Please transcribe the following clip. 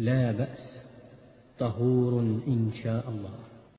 لا بأس. طهور إن شاء الله.